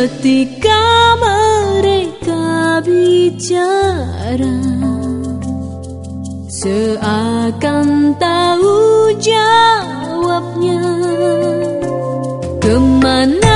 Ketika mereka bicara Seakan tahu jawabnya. Ke mana